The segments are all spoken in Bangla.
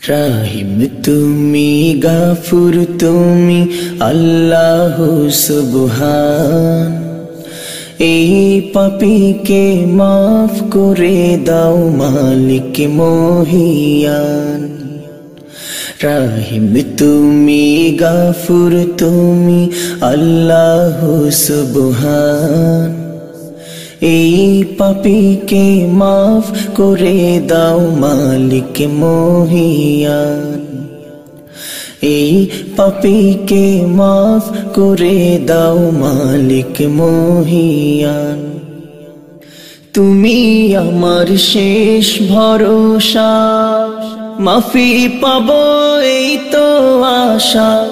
রাহিম তুমি গাফুর তুমি আল্লাহ সুবহান এই পাপিকে মাফ করে দাও মালিক মহিয়ান রাহিম তুমি গাফুর তুমি আল্লাহ সুবহান এই পাপিকে মাফ করে দাও মালিক মহিয়ান এই পাপিকে মাফ করে দাও মালিক মহিয়ান তুমি আমার শেষ ভরসা, মাফি পাব এই তো আশা।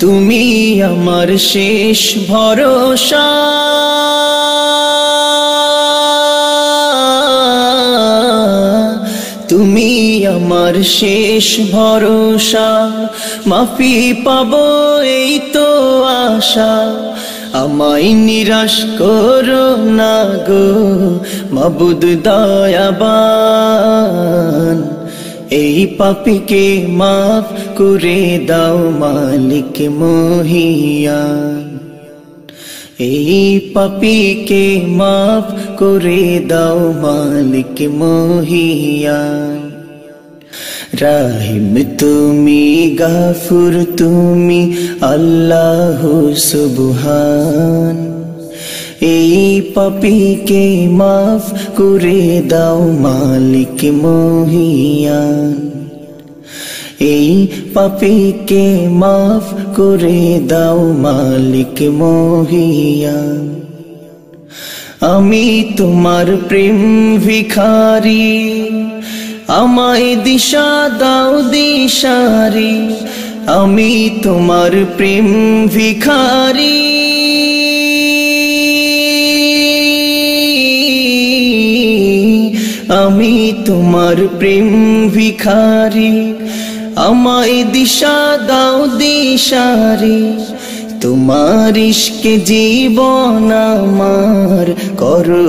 তুমি আমার শেষ ভরসা। আমার শেষ ভরসা। মাফি পাব এই তো আশা। আমায় নিরাশ করো না গো, মাবুদ দয়াবান। এই পাপিকে মাফ করে দাও মালিক মহিয়ান এই পাপিকে মাফ করে দাও মালিক মহিয়ান রাহিম তুমি গাফুর তুমি আল্লাহ সুবহান এই পাপিকে মাফ করে দাও মালিক মহিয়ান এই পাপিকে মাফ করে দাও মালিক মহিয়ান আমি তোমার প্রেম ভিখারি আমায় দিশা দাও দিশারি, আমি তোমার প্রেম ভিখারি। আমি তোমার প্রেম ভিখারি, আমায় দিশা দাও দিশারি। তোমার ইশকে জীবন আমার, করো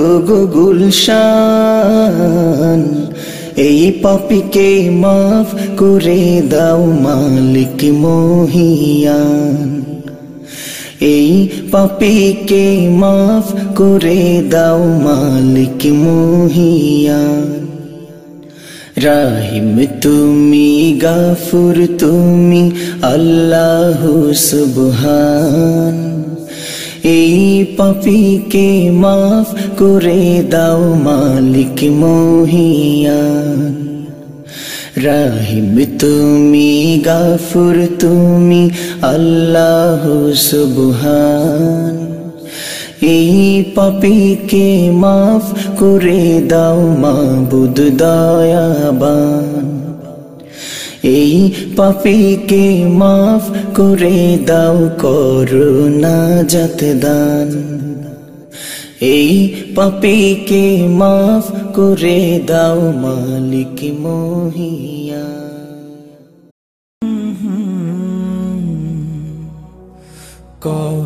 গুলশান। এই পাপিকে মাফ করে দাও মালিক মহিয়ান। এই পাপিকে মাফ করে দাও মালিক মহিয়ান। রাহিম তুমি, গাফুর তুমি, আল্লাহ সুবহান। এই পাপিকে মাফ করে দাও মালিক মহিয়ান রাহিম তুমি, গাফুর তুমি, আল্লাহ সুবহান। এই পাপিকে মাফ করে দাও মাবুদ দয়াবান। এই পাপিকে মাফ করে দাও করুণা যাত দান এই পাপিকে মাফ করে দাও মালিক মহিয়া কও